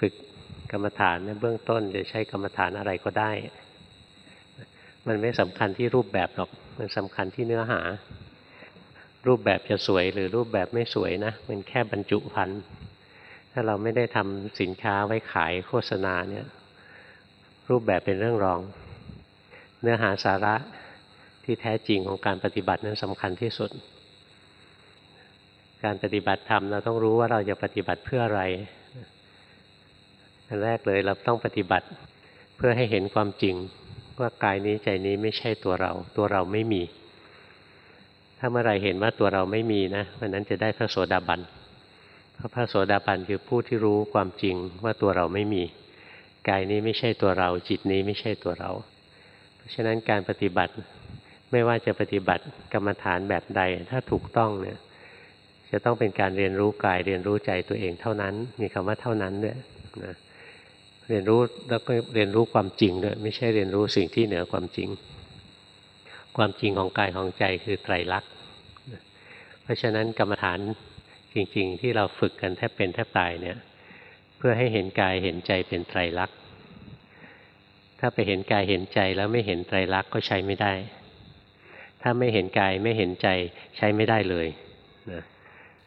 ฝึกกรรมฐานในเบื้องต้นจะใช้กรรมฐานอะไรก็ได้ มันไม่สำคัญที่รูปแบบหรอก มันสำคัญที่เนื้อหา รูปแบบจะสวยหรือรูปแบบไม่สวยนะ มันแค่บรรจุพันธ์ถ้าเราไม่ได้ทำสินค้าไว้ขายโฆษณาเนี่ย รูปแบบเป็นเรื่องรอง เนื้อหาสาระที่แท้จริงของการปฏิบัตินั้นสำคัญที่สุด การปฏิบัติธรรมเราต้องรู้ว่าเราจะปฏิบัติเพื่ออะไร อันแรกเลยเราต้องปฏิบัติ เพื่อให้เห็นความจริง ว่ากายนี้ใจนี้ไม่ใช่ตัวเรา ตัวเราไม่มี ถ้าเมื่อไรเห็นว่าตัวเราไม่มีนะวันนั้นจะได้พระโสดาบันเพราะพระโสดาบันคือผู้ที่รู้ความจริงว่าตัวเราไม่มี กายนี้ไม่ใช่ตัวเรา จิตนี้ไม่ใช่ตัวเรา เพราะฉะนั้นการปฏิบัติไม่ว่าจะปฏิบัติกรรมฐานแบบใดถ้าถูกต้องเนี่ยจะต้องเป็นการเรียนรู้กายเรียนรู้ใจตัวเองเท่านั้น มีคำว่าเท่านั้นเนี่ยนะ เรียนรู้แล้วก็เรียนรู้ความจริงด้วยไม่ใช่เรียนรู้สิ่งที่เหนือความจริง ความจริงของกายของใจคือไตรลักษณ์เพราะฉะนั้นกรรมฐานจริง ๆ ที่เราฝึกกันแทบเป็นแทบตายเนี่ยเพื่อให้เห็นกายเห็นใจเป็นไตรลักษณ์ถ้าไปเห็นกายเห็นใจแล้วไม่เห็นไตรลักษณ์ก็ใช้ไม่ได้ ถ้าไม่เห็นกายไม่เห็นใจใช้ไม่ได้เลยนะ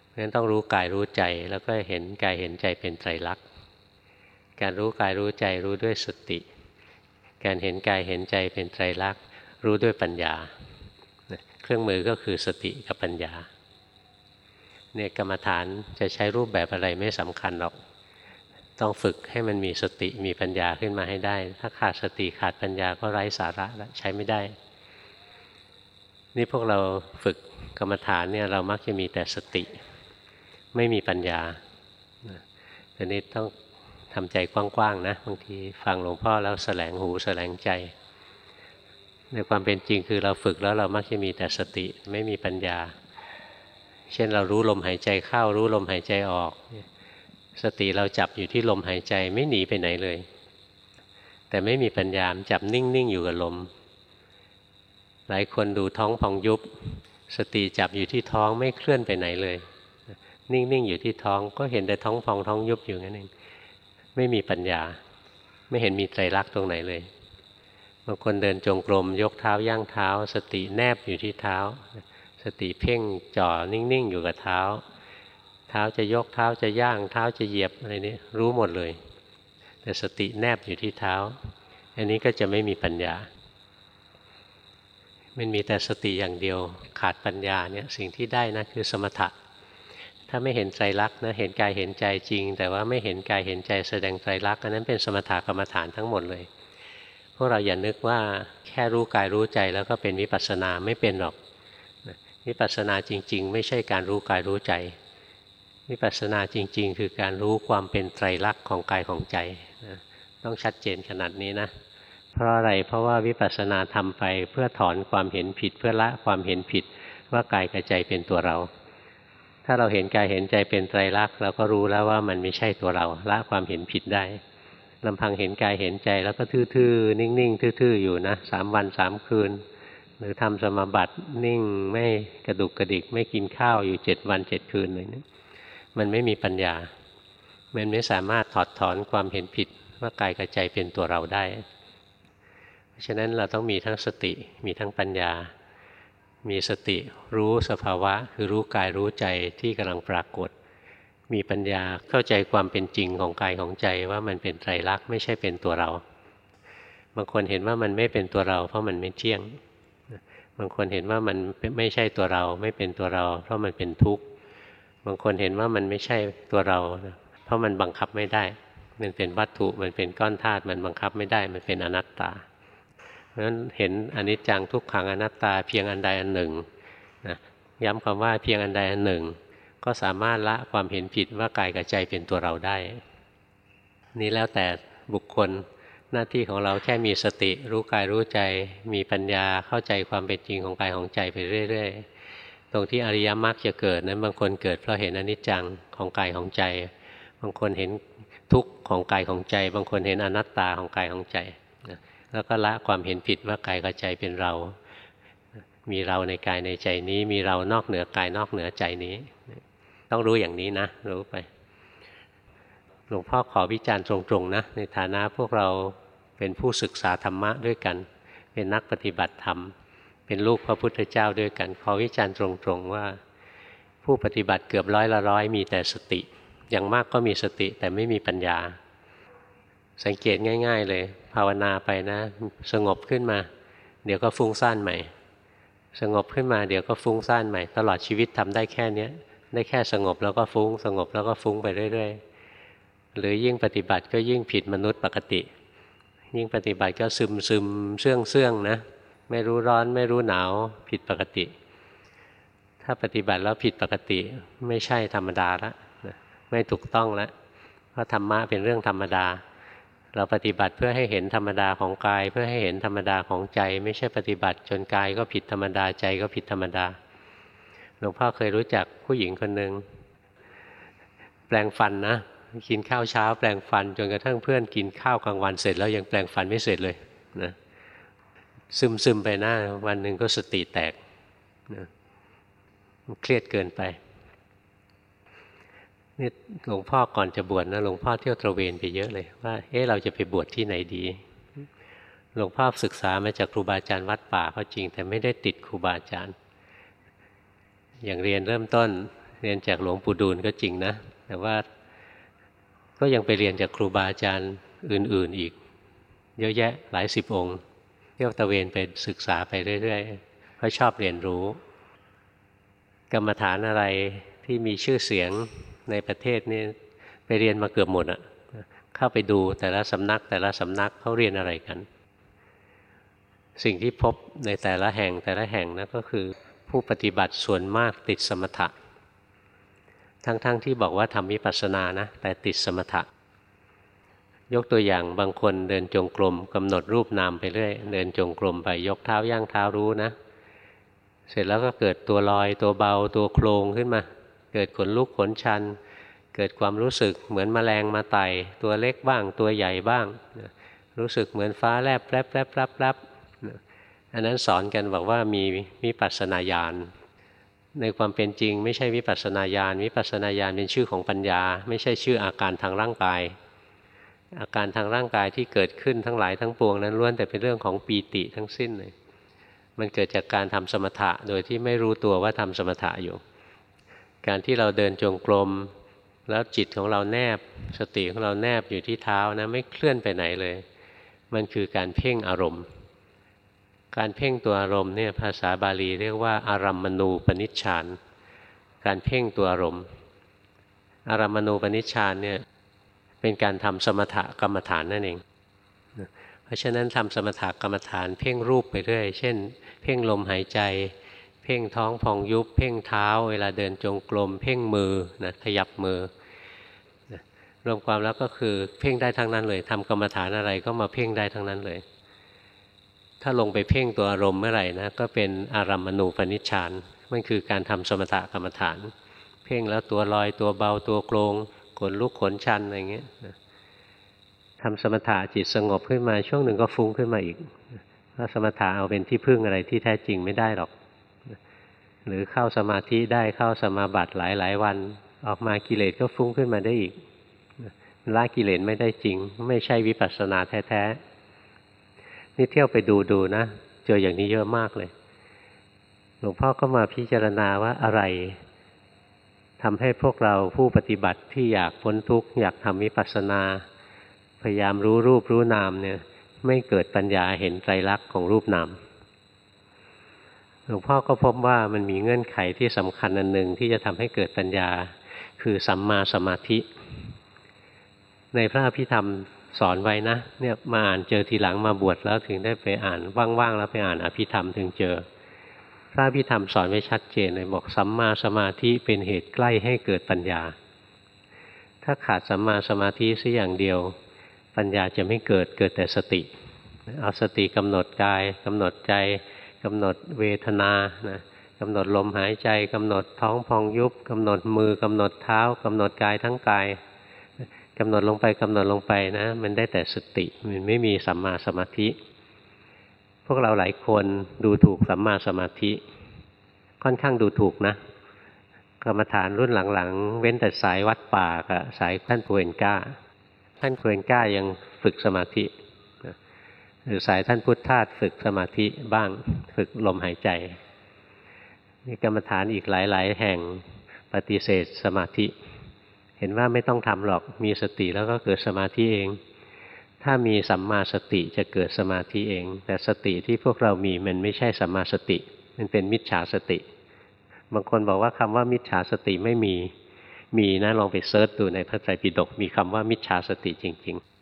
เพราะฉะนั้นต้องรู้กายรู้ใจแล้วก็เห็นกายเห็นใจเป็นไตรลักษณ์ การรู้กายรู้ใจรู้ด้วยสติ การเห็นกายเห็นใจเป็นไตรลักษณ์รู้ด้วยปัญญา เครื่องมือก็คือสติกับปัญญาเนี่ยกรรมฐานจะใช้รูปแบบอะไรไม่สำคัญหรอก ต้องฝึกให้มันมีสติมีปัญญาขึ้นมาให้ได้ ถ้าขาดสติขาดปัญญาก็ไร้สาระแล้วใช้ไม่ได้ นี่พวกเราฝึกกรรมฐานเนี่ยเรามักจะมีแต่สติ ไม่มีปัญญาแต่นี้ต้อง ทำใจกว้างๆนะบางทีฟังหลวงพ่อแล้วแสลงหูแสลงใจ ในความเป็นจริงคือเราฝึกแล้วเรามักจะมีแต่สติไม่มีปัญญา เช่นเรารู้ลมหายใจเข้ารู้ลมหายใจออก สติเราจับอยู่ที่ลมหายใจไม่หนีไปไหนเลย แต่ไม่มีปัญญาจับนิ่งๆอยู่กับลม หลายคนดูท้องพองยุบ สติจับอยู่ที่ท้องไม่เคลื่อนไปไหนเลย นิ่งๆอยู่ที่ท้องก็เห็นแต่ท้องพองท้องยุบอยู่นั่นเอง ไม่มีปัญญา ไม่เห็นมีไตรลักษณ์ตรงไหนเลยบางคนเดินจงกรมยกเท้าย่างเท้า สติแนบอยู่ที่เท้า สติเพ่งจ่อนิ่งๆ อยู่กับเท้า เท้าจะยกเท้าจะย่างเท้าจะเหยียบอะไรนี้รู้หมดเลย แต่สติแนบอยู่ที่เท้า อันนี้ก็จะไม่มีปัญญา มันมีแต่สติอย่างเดียวขาดปัญญาเนี่ยสิ่งที่ได้นะคือสมถะ ถ้าไม่เห็นไตรลักษณ์นะเห็นกายเห็นใจจริง แต่ว่าไม่เห็นกายเห็นใจแสดงไตรลักษณ์อันนั้นเป็นสมถะกรรมฐานทั้งหมดเลยพวกเราอย่านึกว่าแค่รู้กายรู้ใจแล้วก็เป็นวิปัสสนาไม่เป็นหรอกวิปัสสนาจริง ๆ ไม่ใช่การรู้กายรู้ใจวิปัสสนาจริง ๆ คือการรู้ความเป็นไตรลักษณ์ของกายของใจต้องชัดเจนขนาดนี้นะ เพราะอะไรเพราะว่าวิปัสสนาทำไปเพื่อถอนความเห็นผิดเพื่อละความเห็นผิดว่ากายกับใจเป็นตัวเรา ถ้าเราเห็นกายเห็นใจเป็นไตรลักษณ์เราก็รู้แล้วว่ามันไม่ใช่ตัวเราละความเห็นผิดได้ลำพังเห็นกายเห็นใจแล้วก็ทื่อๆ นิ่งๆ ทื่อๆ อยู่นะสามวันสามคืน หรือทำสมาบัตินิ่งไม่กระดุกกระดิก ไม่กินข้าวอยู่เจ็ดวันเจ็ดคืนเลยนะมันไม่มีปัญญา มันไม่สามารถถอดถอนความเห็นผิดว่ากายกับใจเป็นตัวเราได้ เพราะฉะนั้นเราต้องมีทั้งสติมีทั้งปัญญา มีสติรู้สภาวะ คือรู้กายรู้ใจที่กำลังปรากฏ มีปัญญาเข้าใจความเป็นจริงของกายของใจว่ามันเป็นไตรลักษณ์ไม่ใช่เป็นตัวเรา บางคนเห็นว่ามันไม่เป็นตัวเรา เพราะมันไม่เที่ยง บางคนเห็นว่ามันไม่ใช่ตัวเรา ไม่เป็นตัวเรา เพราะมันเป็นทุกข์ บางคนเห็นว่ามันไม่ใช่ตัวเรา เพราะมันบังคับไม่ได้ มันเป็นวัตถุมันเป็นก้อนธาตุมันบังคับไม่ได้มันเป็นอนัตตา เพราะฉะนั้นเห็นอนิจจังทุกขังอนัตตาเพียงอันใดอันหนึ่งนะย้ำคำว่าเพียงอันใดอันหนึ่ง ก็สามารถละความเห็นผิดว่ากายกับใจเป็นตัวเราได้ นี่แล้วแต่บุคคลหน้าที่ของเราแค่มีสติ รู้กายรู้ใจมีปัญญาเข้าใจความเป็นจริงของกายของใจไปเรื่อย ๆ ตรงที่อริยมรรคจะเกิดนั้นบางคนเกิดเพราะเห็นอนิจจังของกายของใจ บางคนเห็นทุกข์ของกายของใจ บางคนเห็นอนัตตาของกายของใจ แล้วก็ละความเห็นผิดว่ากายกับใจเป็นเรา มีเราในกายในใจนี้ มีเรานอกเหนือกายนอกเหนือใจนี้ ต้องรู้อย่างนี้นะ รู้ไปรลวงพ่อขอวิจารณ์ตรงๆนะ ในฐานะพวกเราเป็นผู้ศึกษาธรรมะด้วยกัน เป็นนักปฏิบัติธรรม เป็นลูกพระพุทธเจ้าด้วยกัน ขอวิจารณ์ตรงๆว่า ผู้ปฏิบัติเกือบร้อยละร้อยมีแต่สติ อย่างมากก็มีสติแต่ไม่มีปัญญา สังเกตง่าย ๆ เลย ภาวนาไปนะ สงบขึ้นมา เดี๋ยวก็ฟุ้งซ่านใหม่ สงบขึ้นมาเดี๋ยวก็ฟุ้งซ่านใหม่ ตลอดชีวิตทำได้แค่นี้ได้แค่สงบแล้วก็ฟุ้ง สงบแล้วก็ฟุ้งไปเรื่อยๆ หรือยิ่งปฏิบัติก็ยิ่งผิดมนุษย์ปกติ ยิ่งปฏิบัติก็ซึมซึมเสื่องเสื่องนะ ไม่รู้ร้อนไม่รู้หนาวผิดปกติ ถ้าปฏิบัติแล้วผิดปกติไม่ใช่ธรรมดาละไม่ถูกต้องล้วเพราะธรรมะเป็นเรื่องธรรมดา เราปฏิบัติเพื่อให้เห็นธรรมดาของกาย เพื่อให้เห็นธรรมดาของใจ ไม่ใช่ปฏิบัติจนกายก็ผิดธรรมดาใจก็ผิดธรรมดาหลวงพ่อเคยรู้จักผู้หญิงคนหนึ่งแปลงฟันนะกินข้าวเช้า แปลงฟันจนกระทั่งเพื่อนกินข้าวกลางวันเสร็จ แล้วยังแปลงฟันไม่เสร็จเลยนะซึมซึมไปหน้าวันหนึ่งก็สติแตกนะเครียดเกินไป นี่หลวงพ่อก่อนจะบวชนะหลวงพ่อเที่ยวตระเวนไปเยอะเลยว่าเอ๊ะเราจะไปบวชที่ไหนดีหลวงพ่อศึกษามาจากครูบาอาจารย์วัดป่าเขาจริง แต่ไม่ได้ติดครูบาอาจารย์ อย่างเรียนเริ่มต้นเรียนจากหลวงปู่ดูลก็จริงนะ แต่ว่าก็ยังไปเรียนจากครูบาอาจารย์อื่น ๆอีก เยอะแยะหลายสิบองค์เที่ยวตะเวนไปศึกษาไปเรื่อยๆเพราะชอบเรียนรู้ กรรมฐานอะไรที่มีชื่อเสียง ในประเทศนี่ไปเรียนมาเกือบหมดอะเข้าไปดูแต่ละสำนัก แต่ละสำนักเขาเรียนอะไรกัน สิ่งที่พบในแต่ละแห่งแต่ละแห่งนะก็คือผู้ปฏิบัติส่วนมากติดสมถะ ทั้งๆทที่บอกว่าทำวิปัสสนานะ แต่ติดสมถะ ยกตัวอย่างบางคนเดินจงกรมกำหนดรูปนามไปเรื่อยเดินจงกรมไปยกเท้าย่างเท้ารู้นะ เสร็จแล้วก็เกิดตัวลอยตัวเบาตัวโครงขึ้นมา เกิดขนลุกขนชัน เกิดความรู้สึกเหมือนมแมลงมาไต่ตัวเล็กบ้างตัวใหญ่บ้างรู้สึกเหมือนฟ้าแลบแลบแลบแลบแลบอันนั้นสอนกันบอกว่ามีมีปัสนาญาณในความเป็นจริงไม่ใช่วิปัสสนาญาณวิปัสสนาญาณเป็นชื่อของปัญญา ไม่ใช่ชื่ออาการทางร่างกาย อาการทางร่างกายที่เกิดขึ้นทั้งหลายทั้งปวงนั้นล้วนแต่เป็นเรื่องของปีติทั้งสิ้นเลยมันเกิดจากการทำสมถะโดยที่ไม่รู้ตัวว่าทำสมถะอยู่ การที่เราเดินจงกรมแล้วจิตของเราแนบ สติของเราแนบอยู่ที่เท้านะไม่เคลื่อนไปไหนเลย มันคือการเพ่งอารมณ์ การเพ่งตัวอารมณ์เนี่ยภาษาบาลีเรียกว่าอารัมมณูปนิชฌานการเพ่งตัวอารมณ์อารัมมณูปนิชฌานเนี่ยเป็นการทำสมถกรรมฐานนั่นเอง เพราะฉะนั้นทำสมถกรรมฐานเพ่งรูปไปเรื่อย เช่น เพ่งลมหายใจ เพ่งท้องพองยุบ เพ่งเท้า เวลาเดินจงกรมเพ่งมือนะขยับมือรวมความแล้วก็คือเพ่งได้ทั้งนั้นเลยทำกรรมฐานอะไรก็มาเพ่งได้ทั้งนั้นเลย ถ้าลงไปเพ่งตัวอารมณ์เมื่อไหร่นะก็เป็นอารัมมณูปนิชฌานมันคือการทำสมถกรรมฐาน เพ่งแล้วตัวลอยตัวเบาตัวโกรงขนลุกขนชันอะไรเงี้ยทำสมถะจิตสงบขึ้นมาช่วงหนึ่งก็ฟุ้งขึ้นมาอีกถ้าสมถะเอาเป็นที่พึ่งอะไรที่แท้จริงไม่ได้หรอก หรือเข้าสมาธิได้เข้าสมาบัติหลายหลายวัน ออกมากิเลสก็ฟุ้งขึ้นมาได้อีกละกิเลสไม่ได้จริง ไม่ใช่วิปัสสนาแท้ๆนี่เที่ยวไปดูดูนะเจออย่างนี้เยอะมากเลย หลวงพ่อก็มาพิจารณาว่าอะไรทำให้พวกเราผู้ปฏิบัติที่อยากพ้นทุกข์อยากทำวิปัสสนา พยายามรู้รูปรู้นามเนี่ยไม่เกิดปัญญาเห็นไตรลักษณ์ของรูปนาม หลวงพ่อก็พบว่ามันมีเงื่อนไขที่สำคัญอันหนึ่งที่จะทำให้เกิดปัญญา คือสัมมาสมาธิ ในพระอภิธรรมสอนไว้นะเนี่ยมาอ่านเจอทีหลังมาบวชแล้วถึงได้ไปอ่านว่างๆแล้วไปอ่านอภิธรรมถึงเจอ พระอภิธรรมสอนไว้ชัดเจนเลยบอกสัมมาสมาธิเป็นเหตุใกล้ให้เกิดปัญญา ถ้าขาดสัมมาสมาธิสัอย่างเดียว ปัญญาจะไม่เกิดเกิดแต่สติ เอาสติกำหนดกายกำหนดใจ กำหนดเวทนานะกำหนดลมหายใจกำหนดท้องพองยุบกำหนดมือกำหนดเท้ากำหนดกายทั้งกายกำหนดลงไปกำหนดลงไปนะ มันได้แต่สติมันไม่มีสัมมาสมาธิ พวกเราหลายคนดูถูกสัมมาสมาธิ ค่อนข้างดูถูกนะกรรมฐานรุ่นหลังๆ เว้นแต่สายวัดป่ากับสายท่านปูเอนก้าท่านเควนก้ายังฝึกสมาธิ หรือสายท่านพุทธทาสฝึกสมาธิบ้างฝึกลมหายใจมีกรรมฐานอีกหลาย ๆ แห่งปฏิเสธสมาธิ เห็นว่าไม่ต้องทำหรอกมีสติแล้วก็เกิดสมาธิเอง ถ้ามีสัมมาสติจะเกิดสมาธิเอง แต่สติที่พวกเรามีมันไม่ใช่สัมมาสติ มันเป็นมิจฉาสติ บางคนบอกว่าคำว่ามิจฉาสติไม่มีมีนะลองไปเซิร์ชดูในพระไตรปิฎกมีคำว่ามิจฉาสติจริง ๆ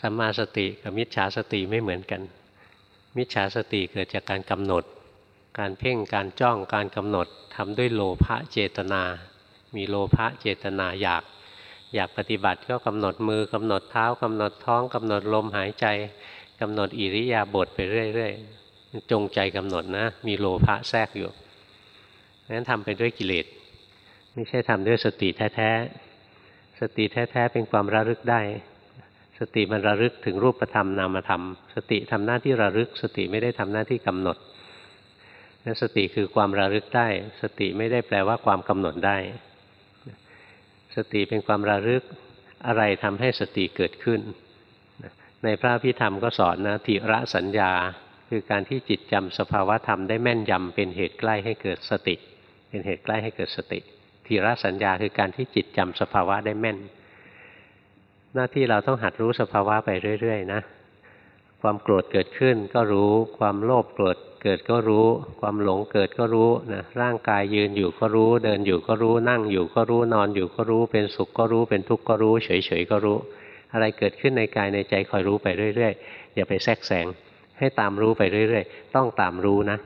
สัมมาสติกับมิจฉาสติไม่เหมือนกัน มิจฉาสติเกิดจากการกำหนด การเพ่งการจ้องการกำหนดทำด้วยโลภะเจตนา มีโลภะเจตนาอยาก อยากปฏิบัติก็กำหนดมือกำหนดเท้ากำหนดท้องกำหนดลมหายใจกำหนดอิริยาบถไปเรื่อยๆจงใจกำหนดนะ มีโลภะแทรกอยู่นั้นทำไปด้วยกิเลสไม่ใช่ทำด้วยสติแท้ๆสติแท้ๆเป็นความระลึกได้ สติมันระลึกถึงรูปธรรมนามธรรม สติทำหน้าที่ระลึก สติไม่ได้ทำหน้าที่กำหนดนั้นสติคือความระลึกได้ สติไม่ได้แปลว่าความกำหนดได้ สติเป็นความระลึกอะไรทำให้สติเกิดขึ้น ในพระพิธรรมก็สอนนะทิระสัญญา คือการที่จิตจำสภาวะธรรมได้แม่นยำเป็นเหตุใกล้ให้เกิดสติ เป็นเหตุใกล้ให้เกิดสติทีระสัญญาคือการที่จิตจำสภาวะได้แม่น หน้าที่เราต้องหัดรู้สภาวะไปเรื่อย ๆ นะ ความโกรธเกิดขึ้นก็รู้ ความโลภโกรธเกิดก็รู้ ความหลงเกิดก็รู้นะร่างกายยืนอยู่ก็รู้ เดินอยู่ก็รู้นั่งอยู่ก็รู้นอนอยู่ก็รู้ เป็นสุขก็รู้เป็นทุกข์ก็รู้ เฉยๆก็รู้ อะไรเกิดขึ้นในกายในใจคอยรู้ไปเรื่อยๆอย่าไปแทรกแซงให้ตามรู้ไปเรื่อยๆ ต้องตามรู้นะ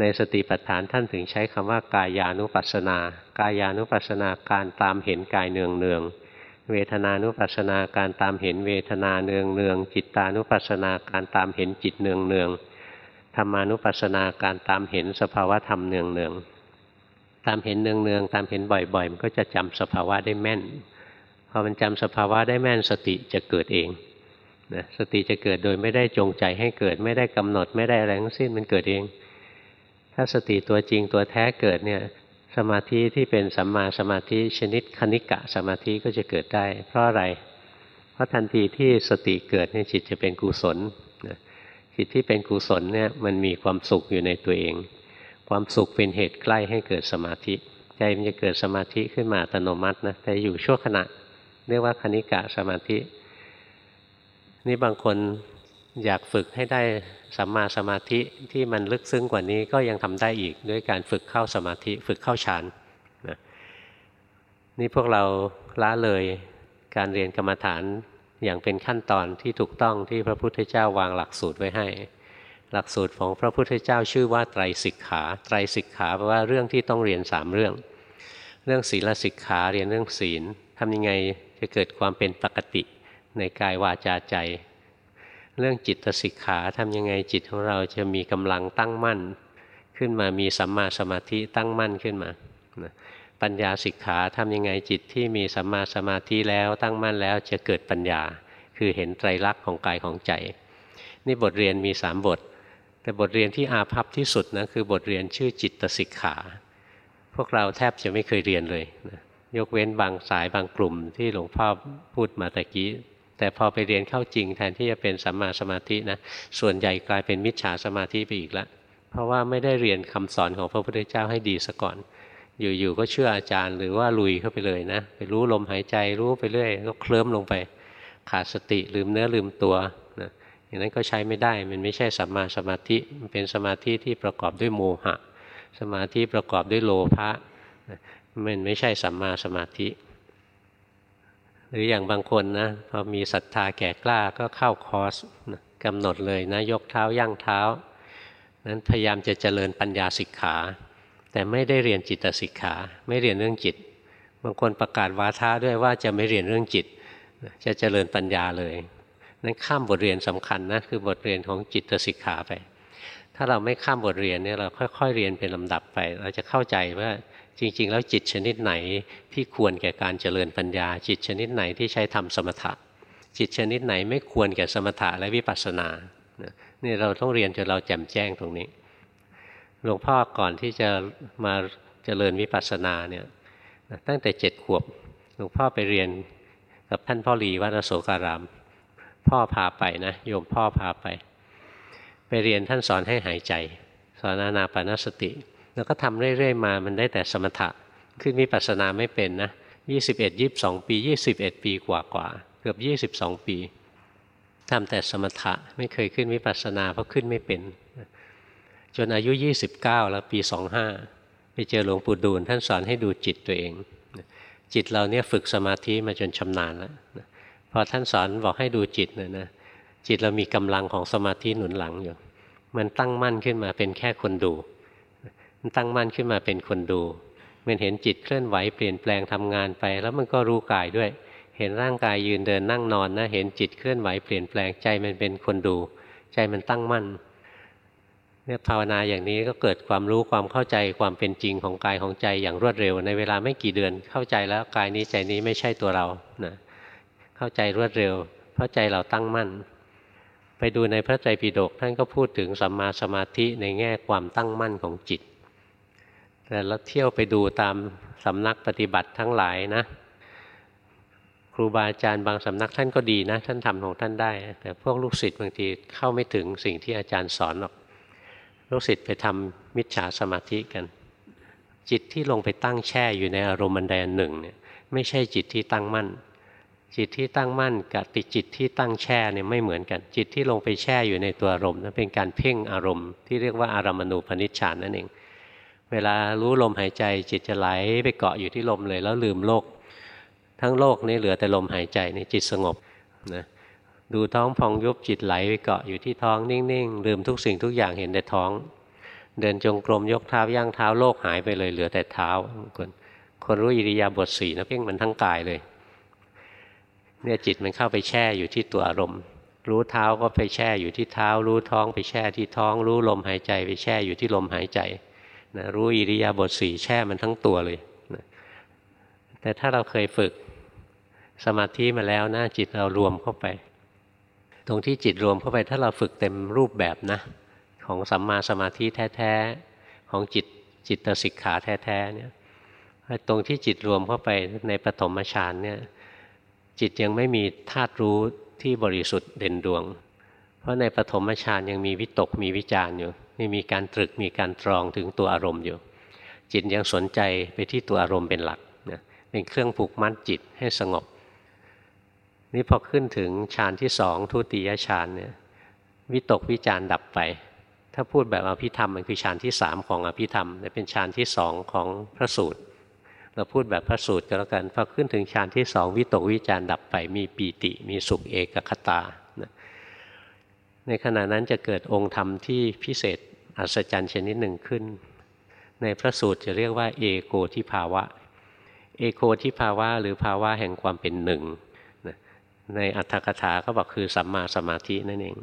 ในสติปัฏฐานท่านถึงใช้คำว่ากายานุปัสสนา กายานุปัสสนาการตามเห็นกายเนืองเนือง เวทนานุปัสสนาการตามเห็นเวทนาเนืองเนืองจิตตานุปัสสนาการตามเห็นจิตเนืองเนืองธรรมานุปัสสนาการตามเห็นสภาวะธรรมเนืองเนืองตามเห็นเนืองเนืองตามเห็นบ่อยๆ มันก็จะจำสภาวะได้แม่นพอมันจำสภาวะได้แม่นสติจะเกิดเองนะสติจะเกิดโดยไม่ได้จงใจให้เกิดไม่ได้กำหนดไม่ได้อะไรทั้งสิ้นมันเกิดเอง ถ้าสติตัวจริงตัวแท้เกิดเนี่ย สมาธิที่เป็นสัมมาสมาธิชนิดคณิกะสมาธิก็จะเกิดได้ เพราะอะไร เพราะทันทีที่สติเกิดเนี่ยจิตจะเป็นกุศลจิตที่เป็นกุศลเนี่ยมันมีความสุขอยู่ในตัวเอง ความสุขเป็นเหตุใกล้ให้เกิดสมาธิ ใจมันจะเกิดสมาธิขึ้นมาอัตโนมัตินะแต่อยู่ชั่วขณะ เรียกว่าคณิกะสมาธิ นี่บางคน อยากฝึกให้ได้สัมมาสมาธิที่มันลึกซึ้งกว่านี้ก็ยังทำได้อีกด้วยการฝึกเข้าสมาธิฝึกเข้าฌานนะนี่พวกเราละเลยการเรียนกรรมฐานอย่างเป็นขั้นตอนที่ถูกต้องที่พระพุทธเจ้าวางหลักสูตรไว้ให้ หลักสูตรของพระพุทธเจ้าชื่อว่าไตรสิกขาไตรสิกขาแปลว่าเรื่องที่ต้องเรียนสามเรื่อง เรื่องศีลสิกขาเรียนเรื่องศีลทำยังไงจะเกิดความเป็นปกติในกายวาจาใจ เรื่องจิตสิกขาทำยังไงจิตของเราจะมีกำลังตั้งมั่น ขึ้นมามีสัมมาสมาธิตั้งมั่นขึ้นมาปัญญาสิกขาทำยังไงจิตที่มีสัมมาสมาธิแล้วตั้งมั่นแล้วจะเกิดปัญญา คือเห็นไตรลักษณ์ของกายของใจ นี่บทเรียนมีสามบท แต่บทเรียนที่อาภัพที่สุดนะคือบทเรียนชื่อจิตสิกขา พวกเราแทบจะไม่เคยเรียนเลยนะยกเว้นบางสายบางกลุ่มที่หลวงพ่อพูดมาตะกี้ แต่พอไปเรียนเข้าจริงแทนที่จะเป็นสัมมาสมาธินะส่วนใหญ่กลายเป็นมิจฉาสมาธิไปอีกล้วเพราะว่าไม่ได้เรียนคำสอนของพระพุทธเจ้าให้ดีซะก่อน อยู่ๆก็เชื่ออาจารย์ หรือว่าลุยเข้าไปเลยนะไปรู้ลมหายใจรู้ไปเรื่อยก็เคลิ้มลงไป ขาดสติลืมเนื้อลืมตัวนะอย่างนั้นก็ใช้ไม่ได้มันไม่ใช่สัมมาสมาธิมันเป็นสมาธิที่ประกอบด้วยโมหะ สมาธิประกอบด้วยโลภะมันไม่ใช่สัมมาสมาธิ หรืออย่างบางคนนะพอมีศรัทธาแก่กล้าก็เข้าคอร์สกำหนดเลยนะยกเท้าย่างเท้า นั้นพยายามจะเจริญปัญญาสิกขา แต่ไม่ได้เรียนจิตสิกขา ไม่เรียนเรื่องจิต บางคนประกาศวาทะด้วยว่าจะไม่เรียนเรื่องจิต จะเจริญปัญญาเลย นั้นข้ามบทเรียนสำคัญนะคือบทเรียนของจิตสิกขาไป ถ้าเราไม่ข้ามบทเรียนเนี่ยเราค่อย ๆ เรียนเป็นลำดับไป เราจะเข้าใจว่า จริง ๆ แล้วจิตชนิดไหนที่ควรแก่การเจริญปัญญา จิตชนิดไหนที่ใช้ทำสมถะ จิตชนิดไหนไม่ควรแก่สมถะและวิปัสสนานี่เราต้องเรียนจนเราแจ่มแจ้งตรงนี้หลวงพ่อก่อนที่จะมาเจริญวิปัสสนาเนี่ยตั้งแต่เจ็ดขวบหลวงพ่อไปเรียนกับท่านพ่อหลีวัดโศการาม พ่อพาไปนะโยมพ่อพาไป ไปเรียนท่านสอนให้หายใจ สอนอานาปานสติ แล้วก็ทำเรื่อยๆมามันได้แต่สมถะ ขึ้นมีปัสนาไม่เป็นนะ21 22ปี21ปีกว่าๆเกือบ22ปีทำแต่สมถะไม่เคยขึ้นวิปัสสนาเพราะขึ้นไม่เป็น จนอายุ29แล้วปี25ไปเจอหลวงปู่ดูลท่านสอนให้ดูจิตตัวเอง จิตเราเนี่ยฝึกสมาธิมาจนชำนาญแล้วพอท่านสอนบอกให้ดูจิตเนี่ยนะจิตเรามีกำลังของสมาธิหนุนหลังอยู่ มันตั้งมั่นขึ้นมาเป็นแค่คนดู มันตั้งมั่นขึ้นมาเป็นคนดู มันเห็นจิตเคลื่อนไหวเปลี่ยนแปลงทำงานไป แล้วมันก็รู้กายด้วย เห็นร่างกายยืนเดินนั่งนอนนะเห็นจิตเคลื่อนไหวเปลี่ยนแปลงใจมันเป็นคนดู ใจมันตั้งมั่นเนี่ยภาวนาอย่างนี้ก็เกิดความรู้ความเข้าใจความเป็นจริงของกายของใจอย่างรวดเร็ว ในเวลาไม่กี่เดือนเข้าใจแล้วกายนี้ใจนี้ไม่ใช่ตัวเรานะเข้าใจรวดเร็ว เพราะใจเราตั้งมั่น ไปดูในพระไตรปิฎกท่านก็พูดถึงสัมมาสมาธิในแง่ความตั้งมั่นของจิต แต่เราเที่ยวไปดูตามสำนักปฏิบัติทั้งหลายนะ ครูบาอาจารย์บางสำนักท่านก็ดีนะ ท่านทำของท่านได้ แต่พวกลูกศิษย์บางทีเข้าไม่ถึงสิ่งที่อาจารย์สอนหรอกลูกศิษย์ไปทำมิจฉาสมาธิกัน จิตที่ลงไปตั้งแช่อยู่ในอารมณ์บันไดหนึ่งเนี่ยไม่ใช่จิตที่ตั้งมั่น จิตที่ตั้งมั่นกับติจิตที่ตั้งแช่เนี่ยไม่เหมือนกัน จิตที่ลงไปแช่อยู่ในตัวอารมณ์นั้นเป็นการเพ่งอารมณ์ที่เรียกว่าอารมณูปนิชฌานนั่นเอง เวลารู้ลมหายใจจิตจะไหลไปเกาะอยู่ที่ลมเลย แล้วลืมโลก ทั้งโลกนี้เหลือแต่ลมหายใจในจิตสงบนะดูท้องพองยุบจิตไหลไปเกาะอยู่ที่ท้องนิ่งๆลืมทุกสิ่งทุกอย่างเห็นแต่ท้อง เดินจงกรมยกเท้าย่างเท้าโลกหายไปเลยเหลือแต่เท้าคนคนรู้อิริยาบถสี่นะเพ่งมันทั้งกายเลยเนี่ยจิตมันเข้าไปแช่อยู่ที่ตัวอารมณ์ รู้เท้าก็ไปแช่อยู่ที่เท้า รู้ท้องไปแช่ที่ท้อง รู้ลมหายใจไปแช่อยู่ที่ลมหายใจ นะรู้อิริยาบถสี่แช่มันทั้งตัวเลยนะแต่ถ้าเราเคยฝึกสมาธิมาแล้วนะจิตเรารวมเข้าไป ตรงที่จิตรวมเข้าไปถ้าเราฝึกเต็มรูปแบบนะ ของสัมมาสมาธิแท้ๆ ของจิตจิตสิกขาแท้ๆเนี่ยตรงที่จิตรวมเข้าไปในปฐมฌานเนี่ยจิตยังไม่มีธาตุรู้ที่บริสุทธิ์เด่นดวง เพราะในปฐมฌานยังมีวิตกมีวิจารอยู่ นี่มีการตรึกมีการตรองถึงตัวอารมณ์อยู่ จิตยังสนใจไปที่ตัวอารมณ์เป็นหลักนะเป็นเครื่องผูกมัดจิตให้สงบ นี่พอขึ้นถึงฌานที่สองทุติยฌานเนี่ยวิตกวิจารดับไป ถ้าพูดแบบอภิธรรมมันคือฌานที่สามของอภิธรรมแต่เป็นฌานที่สองของพระสูตร เราพูดแบบพระสูตรก็แล้วกันพอขึ้นถึงฌานที่สองวิตกวิจารดับไป มีปีติ มีสุขเอกคตา ในขณะนั้นจะเกิดองค์ธรรมที่พิเศษอัศจรรย์ชนิดหนึ่งขึ้น ในพระสูตรจะเรียกว่า เอโกทิภาวะ เอโกทิภาวะ หรือภาวะแห่งความเป็นหนึ่งในอัตถกถาก็บอกคือสัมมาสมาธินั่นเอง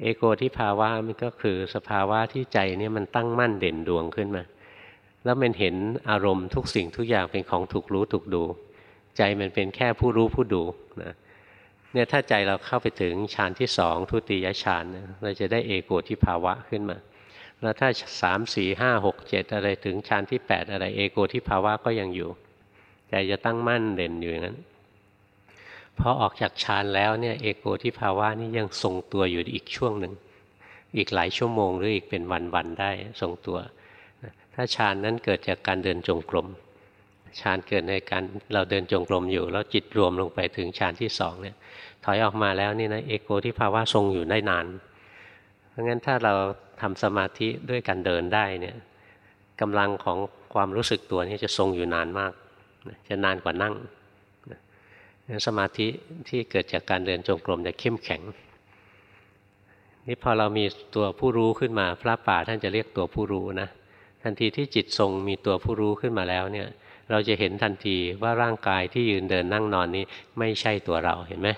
เอโกที่ภาวะมันก็คือสภาวะที่ใจนี่มันตั้งมั่นเด่นดวงขึ้นมา แล้วมันเห็นอารมณ์ทุกสิ่งทุกอย่างเป็นของถูกรู้ถูกดู ใจมันเป็นแค่ผู้รู้ผู้ดูนะ เนี่ยถ้าใจเราเข้าไปถึงฌานที่สองทุติยฌานเราจะได้เอโกที่ภาวะขึ้นมา แล้วถ้าสามสี่ห้าหกเจ็ดอะไรถึงฌานที่แปดอะไรเอโกที่ภาวะก็ยังอยู่ใจจะตั้งมั่นเด่นอยู่อย่างนั้นพอออกจากฌานแล้วเนี่ยเอโกที่ภาวะนี่ยังทรงตัวอยู่อีกช่วงหนึ่งอีกหลายชั่วโมงหรืออีกเป็นวันๆได้ทรงตัว ถ้าฌานนั้นเกิดจากการเดินจงกรม ฌานเกิดในการเราเดินจงกรมอยู่ แล้วจิตรวมลงไปถึงฌานที่สองเนี่ยถอยออกมาแล้วนี่นะเอโกที่ภาวะทรงอยู่ได้นาน เพราะงั้นถ้าเราทำสมาธิด้วยการเดินได้เนี่ยกำลังของความรู้สึกตัวนี้จะทรงอยู่นานมาก จะนานกว่านั่งสมาธิที่เกิดจากการเดินจงกรมจะเข้มแข็ง นี่พอเรามีตัวผู้รู้ขึ้นมาพระป่าท่านจะเรียกตัวผู้รู้นะทันทีที่จิตทรงมีตัวผู้รู้ขึ้นมาแล้วเนี่ย เราจะเห็นทันทีว่าร่างกายที่ยืนเดินนั่งนอนนี้ไม่ใช่ตัวเราเห็นไหม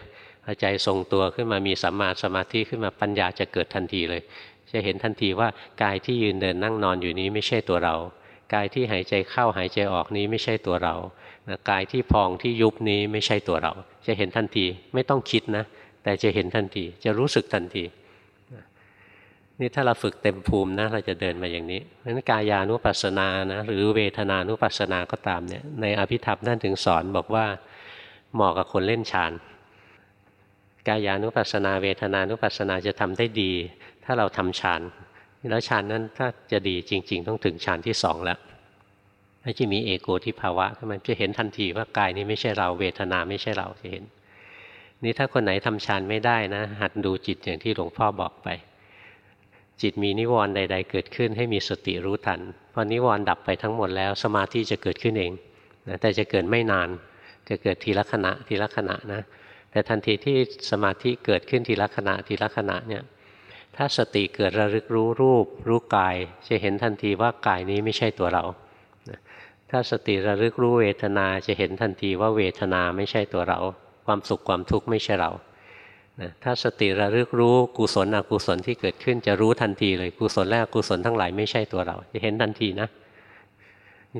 พอใจทรงตัวขึ้นมามีสัมมาสมาธิขึ้นมาปัญญาจะเกิดทันทีเลย จะเห็นทันทีว่ากายที่ยืนเดินนั่งนอนอยู่นี้ไม่ใช่ตัวเรา กายที่หายใจเข้าหายใจออกนี้ไม่ใช่ตัวเรากายที่พองที่ยุบนี้ไม่ใช่ตัวเรา จะเห็นทันทีไม่ต้องคิดนะ แต่จะเห็นทันทีจะรู้สึกทันที นี่ถ้าเราฝึกเต็มภูมินะเราจะเดินมาอย่างนี้เพราะนั้นกายานุปัสสนานะหรือเวทนานุปัสสนาก็ตามเนี่ยในอภิธรรมท่านถึงสอนบอกว่าเหมาะกับคนเล่นฌานกายานุปัสสนา เวทนานุปัสสนาจะทำได้ดี ถ้าเราทำฌานแล้วฌานนั้นถ้าจะดีจริง ๆ ต้องถึงฌานที่สองแล้วถ้าจะมีเอโกที่ภาวะมันจะเห็นทันทีว่ากายนี้ไม่ใช่เราเวทนาไม่ใช่เราจะเห็น นี่ถ้าคนไหนทำฌานไม่ได้นะ หัดดูจิตอย่างที่หลวงพ่อบอกไป จิตมีนิวรณ์ใด ๆ เกิดขึ้นให้มีสติรู้ทันพอนิวรณ์ดับไปทั้งหมดแล้ว สมาธิจะเกิดขึ้นเองนะแต่จะเกิดไม่นาน จะเกิดทีละขณะทีละขณะนะแต่ทันทีที่สมาธิเกิดขึ้นทีละขณะทีละขณะเนี่ยถ้าสติเกิดระลึกรู้รูป รู้กาย จะเห็นทันทีว่ากายนี้ไม่ใช่ตัวเราถ้าสติระลึกรู้เวทนาจะเห็นทันทีว่าเวทนาไม่ใช่ตัวเรา ความสุขความทุกข์ไม่ใช่เรา ถ้าสติระลึกรู้กุศลอกุศลที่เกิดขึ้นจะรู้ทันทีเลยกุศลและอกุศลทั้งหลายไม่ใช่ตัวเรา จะเห็นทันทีนะ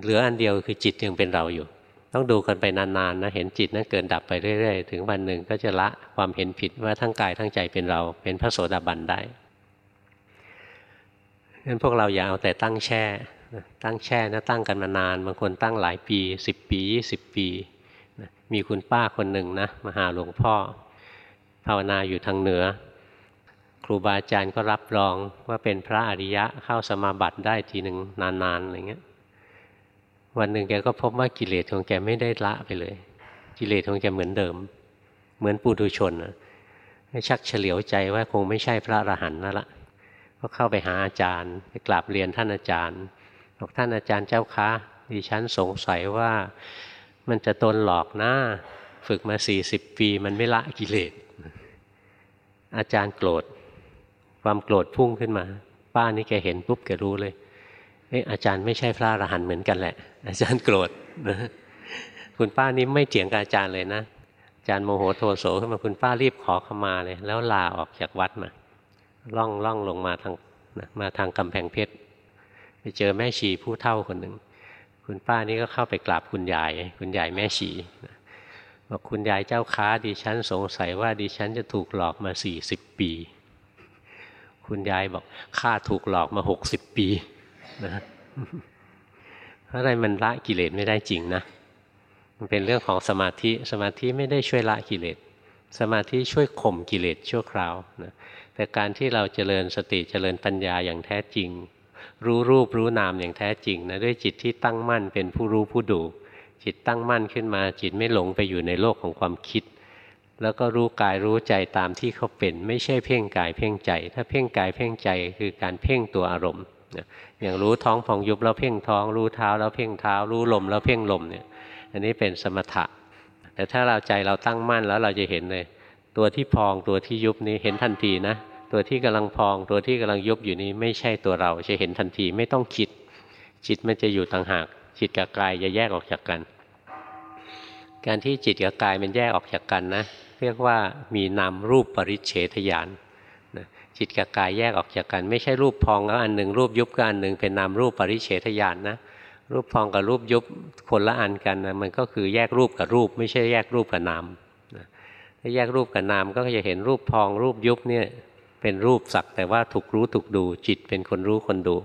เหลืออันเดียวคือจิตยังเป็นเราอยู่ ต้องดูกันไปนานๆนะเห็นจิตนั้นเกิดดับไปเรื่อยๆ ถึงวันหนึ่งก็จะละความเห็นผิดว่าทั้งกายทั้งใจเป็นเรา เป็นพระโสดาบันได้งั้นพวกเราอย่าเอาแต่ตั้งแช่ ตั้งแช่นะตั้งกันมานาน บางคนตั้งหลายปีสิบปียี่สิบปี มีคุณป้าคนหนึ่งนะมาหาหลวงพ่อ ภาวนาอยู่ทางเหนือ ครูบาอาจารย์ก็รับรองว่าเป็นพระอริยะเข้าสมาบัติได้ทีหนึ่งนานๆอะไรเงี้ยวันหนึ่งแกก็พบว่ากิเลสของแกไม่ได้ละไปเลย กิเลสของแกเหมือนเดิม เหมือนปุถุชนนะชักเฉลียวใจว่าคงไม่ใช่พระอรหันต์นั่นละก็เข้าไปหาอาจารย์ไปกราบเรียนท่านอาจารย์บอกท่านอาจารย์เจ้าคะดิฉันสงสัยว่ามันจะตนหลอกน้าฝึกมาสี่สิบปีมันไม่ละกิเลส อาจารย์โกรธ ความโกรธพุ่งขึ้นมา ป้านี่แกเห็นปุ๊บแกรู้เลยเอออาจารย์ไม่ใช่พระอรหันต์เหมือนกันแหละ อาจารย์โกรธนะคุณป้านี่ไม่เถียงกับอาจารย์เลยนะอาจารย์โมโหโทโสขึ้นมาคุณป้ารีบขอขมาเลย แล้วลาออกจากวัดมาล่องล่องลงมาทางมาทางกำแพงเพชรไปเจอแม่ชีผู้เท่าคนหนึ่งคุณป้านี่ก็เข้าไปกราบคุณยาย คุณยายแม่ชี บอกคุณยายเจ้าค้าดิฉันสงสัยว่าดิฉันจะถูกหลอกมาสี่สิบปี คุณยายบอกข้าถูกหลอกมาหกสิบปีนะเพราะอะไรมันละกิเลสไม่ได้จริงนะมันเป็นเรื่องของสมาธิสมาธิไม่ได้ช่วยละกิเลสสมาธิช่วยข่มกิเลสชั่วคราวนะแต่การที่เราเจริญสติเจริญปัญญาอย่างแท้จริง รู้รูปรู้นามอย่างแท้จริงนะด้วยจิตที่ตั้งมั่นเป็นผู้รู้ผู้ดู จิตตั้งมั่นขึ้นมา จิตไม่หลงไปอยู่ในโลกของความคิด แล้วก็รู้กายรู้ใจตามที่เขาเป็น ไม่ใช่เพ่งกายเพ่งใจ ถ้าเพ่งกายเพ่งใจคือการเพ่งตัวอารมณ์อย่างรู้ท้องพองยุบแล้วเพ่งท้อง รู้เท้าแล้วเพ่งเท้า รู้ลมแล้วเพ่งลมเนี่ย อันนี้เป็นสมถะ แต่ถ้าเราใจเราตั้งมั่นแล้วเราจะเห็นเลย ตัวที่พองตัวที่ยุบนี้เห็นทันทีนะ ตัวที่กำลังพอง ตัวที่กำลังยุบอยู่นี้ไม่ใช่ตัวเราจะเห็นทันทีไม่ต้องคิด จิตมันจะอยู่ต่างหาก จิตกับกายจะแยกออกจากกัน การที่จิตกับกายมันแยกออกจากกันนะเรียกว่ามีนามรูปปริเฉทญาณจิตกับกายแยกออกจากกัน ไม่ใช่รูปพองแล้วอันหนึ่งรูปยุบก็อันหนึ่งเป็นนามรูปปริเฉทญาณนะรูปพองกับรูปยุบคนละอันกันนะมันก็คือแยกรูปกับรูป ไม่ใช่แยกรูปกับนามถ้าแยกรูปกับนามก็จะเห็นรูปพองรูปยุบเนี่ยเป็นรูปสักแต่ว่าถูกรู้ถูกดูจิตเป็นคนรู้คนดู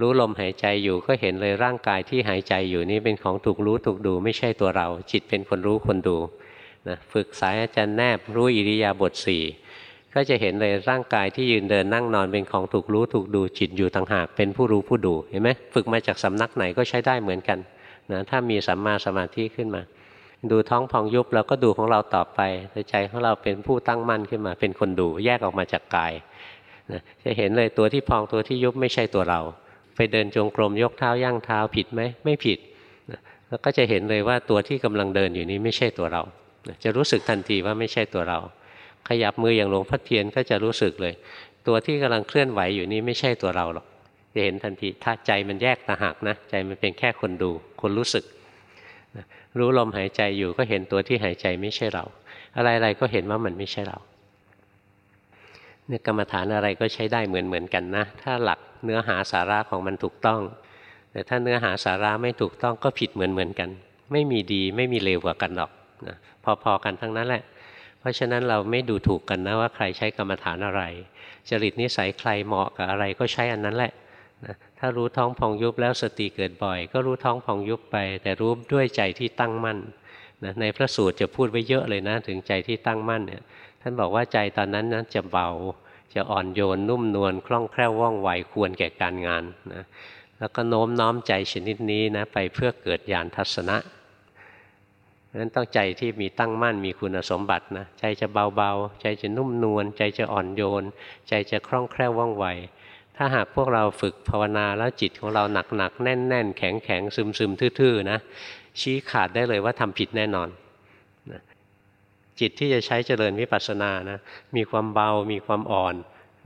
รู้ลมหายใจอยู่ก็เห็นเลยร่างกายที่หายใจอยู่นี้เป็นของถูกรู้ถูกดู ไม่ใช่ตัวเรา จิตเป็นคนรู้คนดูนะฝึกสายอาจารย์แนบรู้อิริยาบถสี่ก็จะเห็นเลยร่างกายที่ยืนเดินนั่งนอนเป็นของถูกรู้ถูกดูจิตอยู่ต่างหากเป็นผู้รู้ผู้ดูเห็นไหมฝึกมาจากสำนักไหนก็ใช้ได้เหมือนกันนะถ้ามีสัมมาสมาธิขึ้นมา ดูท้องพองยุบเราก็ดูของเราต่อไปใจของเราเป็นผู้ตั้งมั่นขึ้นมา เป็นคนดูแยกออกมาจากกายนะจะเห็นเลยตัวที่พองตัวที่ยุบไม่ใช่ตัวเรา ไปเดินจงกรมยกเท้าย่างเท้าผิดไหมไม่ผิดแล้วก็จะเห็นเลยว่าตัวที่กำลังเดินอยู่นี้ไม่ใช่ตัวเรา จะรู้สึกทันทีว่าไม่ใช่ตัวเรา ขยับมืออย่างหลวงพ่อเทียนก็จะรู้สึกเลย ตัวที่กำลังเคลื่อนไหวอยู่นี้ไม่ใช่ตัวเราหรอกจะเห็นทันทีถ้าใจมันแยกต่างหากนะใจมันเป็นแค่คนดู คนรู้สึก รู้ลมหายใจอยู่ก็เห็นตัวที่หายใจไม่ใช่เรา อะไรๆก็เห็นว่ามันไม่ใช่เราเนี่ยกรรมฐานอะไรก็ใช้ได้เหมือนเหมือนกันนะ ถ้าหลัก เนื้อหาสาระของมันถูกต้อง แต่ถ้าเนื้อหาสาระไม่ถูกต้องก็ผิดเหมือนเหมือนกัน ไม่มีดีไม่มีเลวกว่ากันหรอกนะพอๆกันทั้งนั้นแหละ เพราะฉะนั้นเราไม่ดูถูกกันนะว่าใครใช้กรรมฐานอะไร จริตนิสัยใครเหมาะกับอะไรก็ใช้อันนั้นแหละนะถ้ารู้ท้องพองยุบแล้วสติเกิดบ่อย ก็รู้ท้องพองยุบไป แต่รู้ด้วยใจที่ตั้งมั่นนะในพระสูตรจะพูดไว้เยอะเลยนะ ถึงใจที่ตั้งมั่นเนี่ยท่านบอกว่าใจตอนนั้นนะจะเบา จะอ่อนโยนนุ่มนวลคล่องแคล่วว่องไวควรแก่การงานนะแล้วก็โน้มน้อมใจชนิดนี้นะไปเพื่อเกิดญาณทัศนะนั้นต้องใจที่มีตั้งมั่นมีคุณสมบัตินะใจจะเบาๆ ใจจะนุ่มนวลใจจะอ่อนโยน ใจจะคล่องแคล่วว่องไว ถ้าหากพวกเราฝึกภาวนาแล้วจิตของเราหนักๆแน่นๆ แข็งๆซึมๆ ทื่อๆนะชี้ขาดได้เลยว่าทำผิดแน่นอน จิตที่จะใช้เจริญวิปัสสนานะมีความเบา มีความอ่อน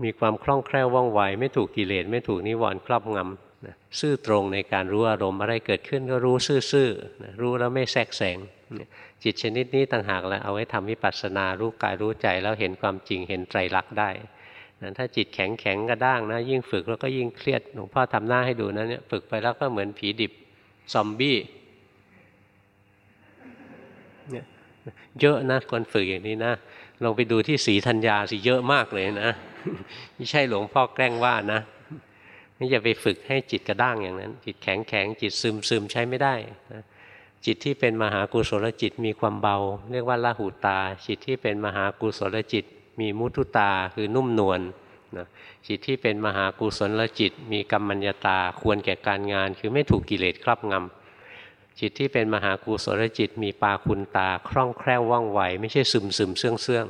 มีความคล่องแคล่วว่องไว ไม่ถูกกิเลสไม่ถูกนิวรณ์ครอบงำนะซื่อตรงในการรู้อารมณ์อะไรเกิดขึ้นก็รู้ซื่อๆนะรู้แล้วไม่แทรกแซงจิตชนิดนี้ต่างหากแล้วเอาไว้ทำวิปัสสนารู้กายรู้ใจแล้วเห็นความจริงเห็นไตรลักษณ์ได้นะถ้าจิตแข็งแข็งกระด้างนะยิ่งฝึกแล้วก็ยิ่งเครียดหลวงพ่อทำหน้าให้ดูนะเนี่ยฝึกไปแล้วก็เหมือนผีดิบซอมบี้ เยอะนะคนฝึกอย่างนี้นะลองไปดูที่สีธัญญาสิเยอะมากเลยนะไม่ใช่หลวงพ่อแกล้งว่านะไม่อย่าไปฝึกให้จิตกระด้างอย่างนั้น จิตแข็งแข็งจิตซึมซึมใช้ไม่ได้นะจิตที่เป็นมหากุศลจิตมีความเบา เรียกว่าละหูตา จิตที่เป็นมหากุศลจิต มีมุทุตาคือนุ่มนวลนะจิตที่เป็นมหากุศลจิต มีกรรมัญญาตาควรแก่การงาน คือไม่ถูกกิเลสครอบงำ จิตที่เป็นมหากุศลจิตมีปาคุณตาคล่องแคล่วว่องไว ไม่ใช่ซึมซึมเสื่องเสื่อง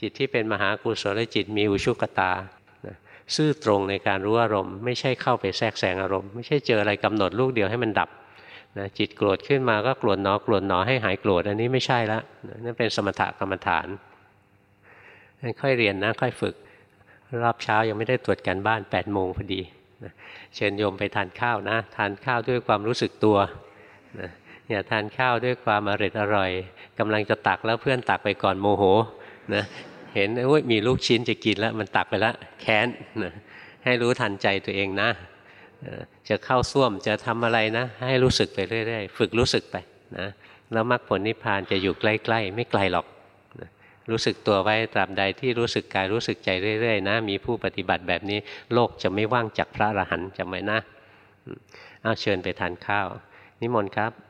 จิตที่เป็นมหากุศลจิตมีอุชุกตาซื่อตรงในการรู้อารมณ์ ไม่ใช่เข้าไปแทรกแซงอารมณ์ ไม่ใช่เจออะไรกำหนดลูกเดียวให้มันดับนะจิตโกรธขึ้นมาก็โกรธหนอโกรธหนอให้หายโกรธอันนี้ไม่ใช่ละนั่นเป็นสมถกรรมฐานค่อยเรียนนะค่อยฝึก รอบเช้ายังไม่ได้ตรวจการบ้าน8ปดโมงพอดีเชิญโยมไปทานข้าวนะ ทานข้าวด้วยความรู้สึกตัว นะอย่าทานข้าวด้วยความอร่อยอร่อยกำลังจะตักแล้วเพื่อนตักไปก่อนโมโหนะเห็นว่ามีลูกชิ้นจะกินแล้วมันตักไปแล้วแค้นนะให้รู้ทันใจตัวเองนะจะเข้าส้วมจะทำอะไรนะ ให้รู้สึกไปเรื่อยๆ ฝึกรู้สึกไปนะแล้วมรรคผลนิพพานจะอยู่ใกล้ๆ ไม่ไกลหรอกนะรู้สึกตัวไว้ตราบใดที่รู้สึกกายรู้สึกใจเรื่อยๆนะมีผู้ปฏิบัติแบบนี้โลกจะไม่ว่างจากพระอรหันต์จำไว้นะเอาเชิญไปทานข้าว นิมนต์ครับ